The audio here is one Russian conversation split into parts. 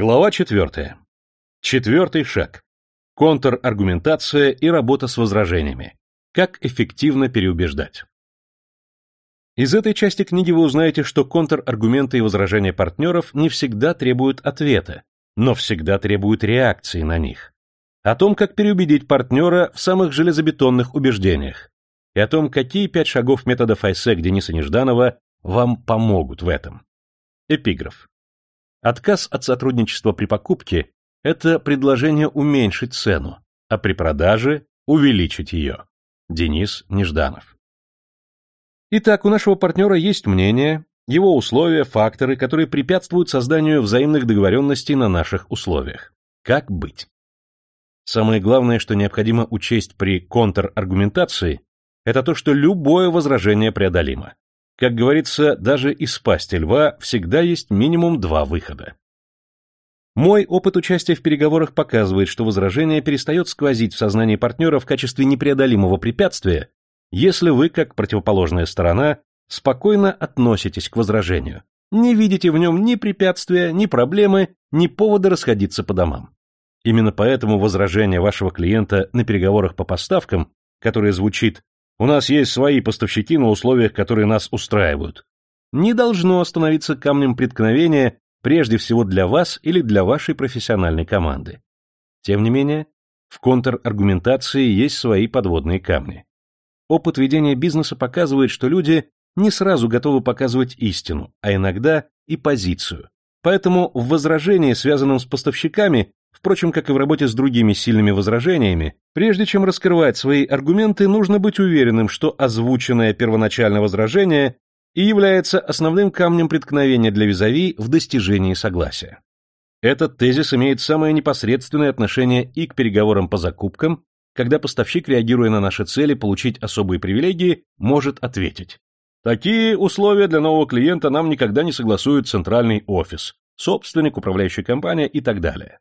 Глава четвертая. Четвертый шаг. Контраргументация и работа с возражениями. Как эффективно переубеждать. Из этой части книги вы узнаете, что контраргументы и возражения партнеров не всегда требуют ответа, но всегда требуют реакции на них. О том, как переубедить партнера в самых железобетонных убеждениях. И о том, какие пять шагов метода FISEC Дениса Нежданова вам помогут в этом. Эпиграф. Отказ от сотрудничества при покупке – это предложение уменьшить цену, а при продаже – увеличить ее. Денис Нежданов. Итак, у нашего партнера есть мнение, его условия, факторы, которые препятствуют созданию взаимных договоренностей на наших условиях. Как быть? Самое главное, что необходимо учесть при контраргументации, это то, что любое возражение преодолимо. Как говорится, даже из пасти льва всегда есть минимум два выхода. Мой опыт участия в переговорах показывает, что возражение перестает сквозить в сознании партнера в качестве непреодолимого препятствия, если вы, как противоположная сторона, спокойно относитесь к возражению, не видите в нем ни препятствия, ни проблемы, ни повода расходиться по домам. Именно поэтому возражение вашего клиента на переговорах по поставкам, которое звучит у нас есть свои поставщики на условиях, которые нас устраивают. Не должно остановиться камнем преткновения прежде всего для вас или для вашей профессиональной команды. Тем не менее, в контраргументации есть свои подводные камни. Опыт ведения бизнеса показывает, что люди не сразу готовы показывать истину, а иногда и позицию. Поэтому в возражении, связанном с поставщиками, Впрочем, как и в работе с другими сильными возражениями, прежде чем раскрывать свои аргументы, нужно быть уверенным, что озвученное первоначально возражение и является основным камнем преткновения для визави в достижении согласия. Этот тезис имеет самое непосредственное отношение и к переговорам по закупкам, когда поставщик, реагируя на наши цели получить особые привилегии, может ответить. Такие условия для нового клиента нам никогда не согласует центральный офис, собственник, управляющая компания и так далее.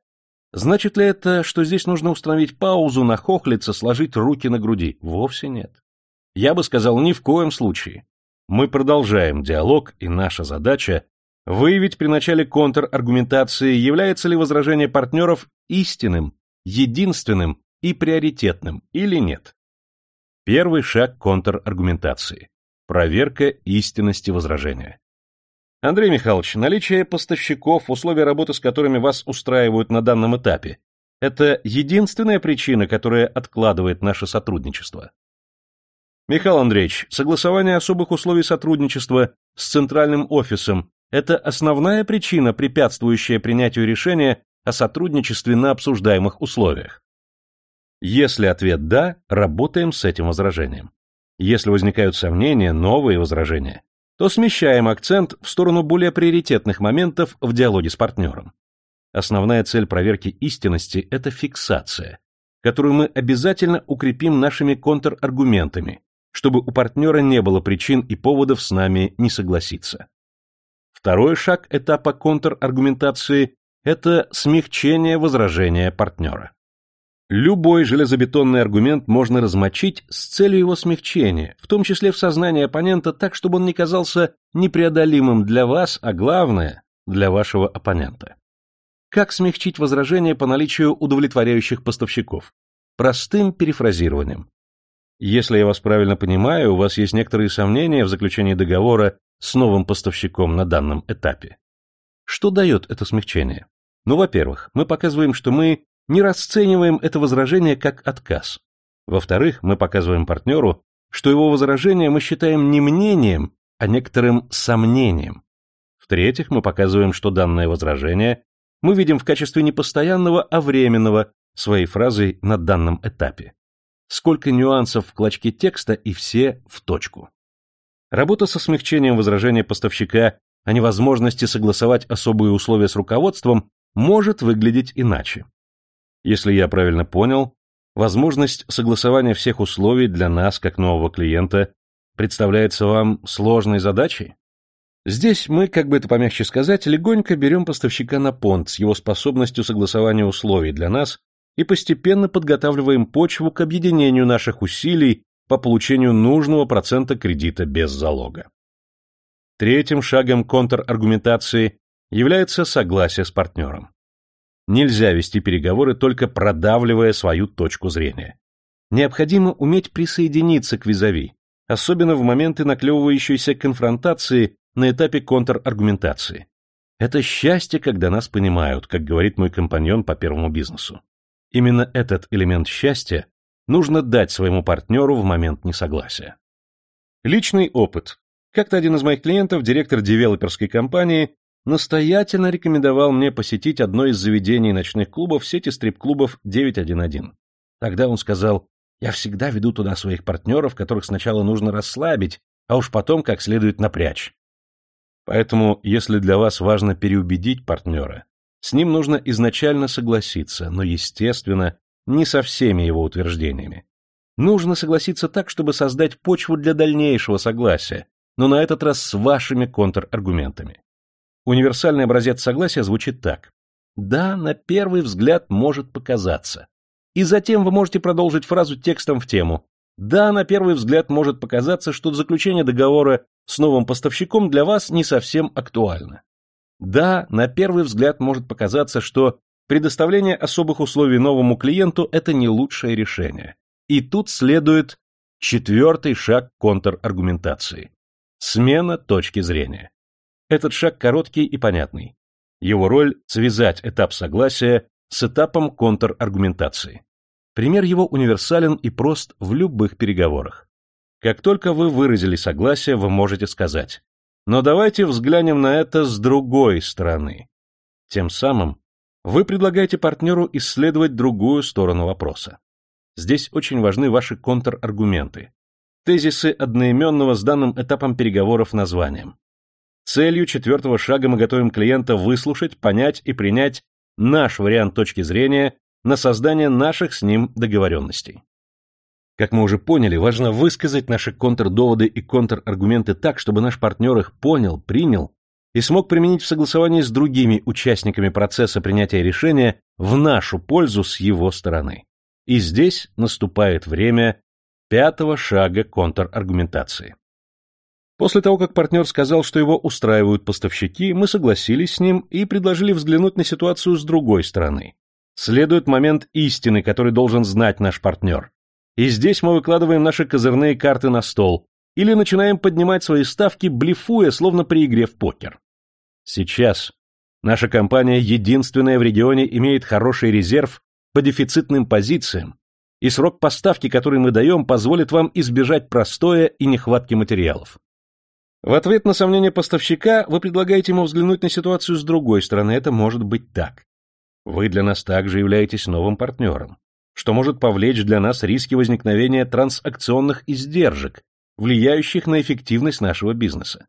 Значит ли это, что здесь нужно установить паузу, нахохлиться, сложить руки на груди? Вовсе нет. Я бы сказал, ни в коем случае. Мы продолжаем диалог, и наша задача – выявить при начале контраргументации, является ли возражение партнеров истинным, единственным и приоритетным или нет. Первый шаг контраргументации – проверка истинности возражения. Андрей Михайлович, наличие поставщиков, условия работы с которыми вас устраивают на данном этапе, это единственная причина, которая откладывает наше сотрудничество. Михаил Андреевич, согласование особых условий сотрудничества с центральным офисом – это основная причина, препятствующая принятию решения о сотрудничестве на обсуждаемых условиях. Если ответ «да», работаем с этим возражением. Если возникают сомнения, новые возражения, то смещаем акцент в сторону более приоритетных моментов в диалоге с партнером. Основная цель проверки истинности – это фиксация, которую мы обязательно укрепим нашими контраргументами, чтобы у партнера не было причин и поводов с нами не согласиться. Второй шаг этапа контраргументации – это смягчение возражения партнера. Любой железобетонный аргумент можно размочить с целью его смягчения, в том числе в сознании оппонента так, чтобы он не казался непреодолимым для вас, а главное – для вашего оппонента. Как смягчить возражение по наличию удовлетворяющих поставщиков? Простым перефразированием. Если я вас правильно понимаю, у вас есть некоторые сомнения в заключении договора с новым поставщиком на данном этапе. Что дает это смягчение? Ну, во-первых, мы показываем, что мы не расцениваем это возражение как отказ. Во-вторых, мы показываем партнеру, что его возражение мы считаем не мнением, а некоторым сомнением. В-третьих, мы показываем, что данное возражение мы видим в качестве не постоянного, а временного, своей фразой на данном этапе. Сколько нюансов в клочке текста и все в точку. Работа со смягчением возражения поставщика о невозможности согласовать особые условия с руководством может выглядеть иначе. Если я правильно понял, возможность согласования всех условий для нас, как нового клиента, представляется вам сложной задачей? Здесь мы, как бы это помягче сказать, легонько берем поставщика на понт с его способностью согласования условий для нас и постепенно подготавливаем почву к объединению наших усилий по получению нужного процента кредита без залога. Третьим шагом контраргументации является согласие с партнером. Нельзя вести переговоры, только продавливая свою точку зрения. Необходимо уметь присоединиться к визави, особенно в моменты наклевывающейся конфронтации на этапе контраргументации. Это счастье, когда нас понимают, как говорит мой компаньон по первому бизнесу. Именно этот элемент счастья нужно дать своему партнеру в момент несогласия. Личный опыт. Как-то один из моих клиентов, директор девелоперской компании, настоятельно рекомендовал мне посетить одно из заведений ночных клубов сети стрип-клубов 911. Тогда он сказал, я всегда веду туда своих партнеров, которых сначала нужно расслабить, а уж потом как следует напрячь. Поэтому, если для вас важно переубедить партнера, с ним нужно изначально согласиться, но, естественно, не со всеми его утверждениями. Нужно согласиться так, чтобы создать почву для дальнейшего согласия, но на этот раз с вашими контраргументами. Универсальный образец согласия звучит так. Да, на первый взгляд может показаться. И затем вы можете продолжить фразу текстом в тему. Да, на первый взгляд может показаться, что заключение договора с новым поставщиком для вас не совсем актуально. Да, на первый взгляд может показаться, что предоставление особых условий новому клиенту – это не лучшее решение. И тут следует четвертый шаг контраргументации – смена точки зрения. Этот шаг короткий и понятный. Его роль – связать этап согласия с этапом контраргументации. Пример его универсален и прост в любых переговорах. Как только вы выразили согласие, вы можете сказать «но давайте взглянем на это с другой стороны». Тем самым вы предлагаете партнеру исследовать другую сторону вопроса. Здесь очень важны ваши контраргументы. Тезисы одноименного с данным этапом переговоров названием. Целью четвертого шага мы готовим клиента выслушать, понять и принять наш вариант точки зрения на создание наших с ним договоренностей. Как мы уже поняли, важно высказать наши контрдоводы и контраргументы так, чтобы наш партнер их понял, принял и смог применить в согласовании с другими участниками процесса принятия решения в нашу пользу с его стороны. И здесь наступает время пятого шага контраргументации. После того, как партнер сказал, что его устраивают поставщики, мы согласились с ним и предложили взглянуть на ситуацию с другой стороны. Следует момент истины, который должен знать наш партнер. И здесь мы выкладываем наши козырные карты на стол или начинаем поднимать свои ставки, блефуя, словно при игре в покер. Сейчас наша компания единственная в регионе имеет хороший резерв по дефицитным позициям, и срок поставки, который мы даем, позволит вам избежать простоя и нехватки материалов. В ответ на сомнение поставщика вы предлагаете ему взглянуть на ситуацию с другой стороны. Это может быть так. Вы для нас также являетесь новым партнером, что может повлечь для нас риски возникновения трансакционных издержек, влияющих на эффективность нашего бизнеса.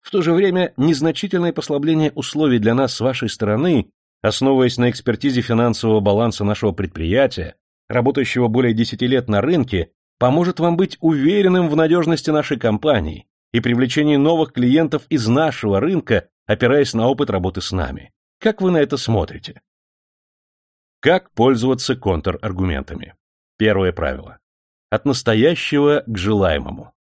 В то же время незначительное послабление условий для нас с вашей стороны, основываясь на экспертизе финансового баланса нашего предприятия, работающего более 10 лет на рынке, поможет вам быть уверенным в надежности нашей компании и привлечении новых клиентов из нашего рынка, опираясь на опыт работы с нами. Как вы на это смотрите? Как пользоваться контраргументами? Первое правило. От настоящего к желаемому.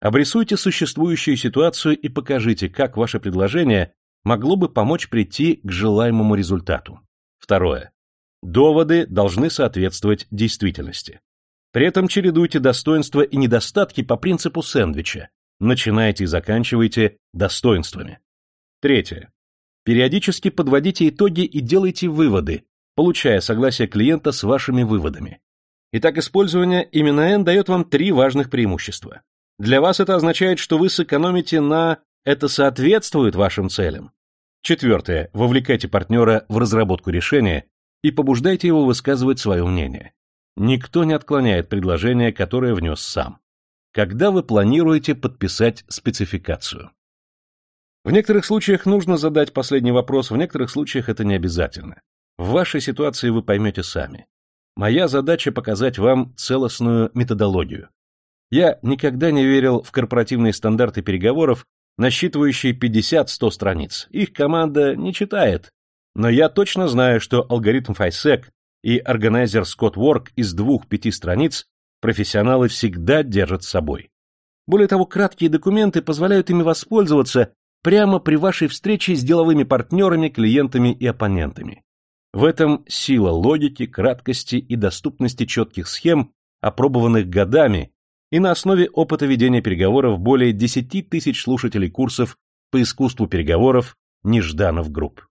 Обрисуйте существующую ситуацию и покажите, как ваше предложение могло бы помочь прийти к желаемому результату. Второе. Доводы должны соответствовать действительности. При этом чередуйте достоинства и недостатки по принципу сэндвича, начинайте и заканчивайте достоинствами. Третье. Периодически подводите итоги и делайте выводы, получая согласие клиента с вашими выводами. Итак, использование именно N дает вам три важных преимущества. Для вас это означает, что вы сэкономите на «это соответствует вашим целям». Четвертое. Вовлекайте партнера в разработку решения и побуждайте его высказывать свое мнение. Никто не отклоняет предложение, которое внес сам когда вы планируете подписать спецификацию. В некоторых случаях нужно задать последний вопрос, в некоторых случаях это не обязательно. В вашей ситуации вы поймете сами. Моя задача показать вам целостную методологию. Я никогда не верил в корпоративные стандарты переговоров, насчитывающие 50-100 страниц. Их команда не читает. Но я точно знаю, что алгоритм FISEC и органайзер Scott Work из двух-пяти страниц профессионалы всегда держат с собой. Более того, краткие документы позволяют ими воспользоваться прямо при вашей встрече с деловыми партнерами, клиентами и оппонентами. В этом сила логики, краткости и доступности четких схем, опробованных годами и на основе опыта ведения переговоров более 10 тысяч слушателей курсов по искусству переговоров Нежданов Групп.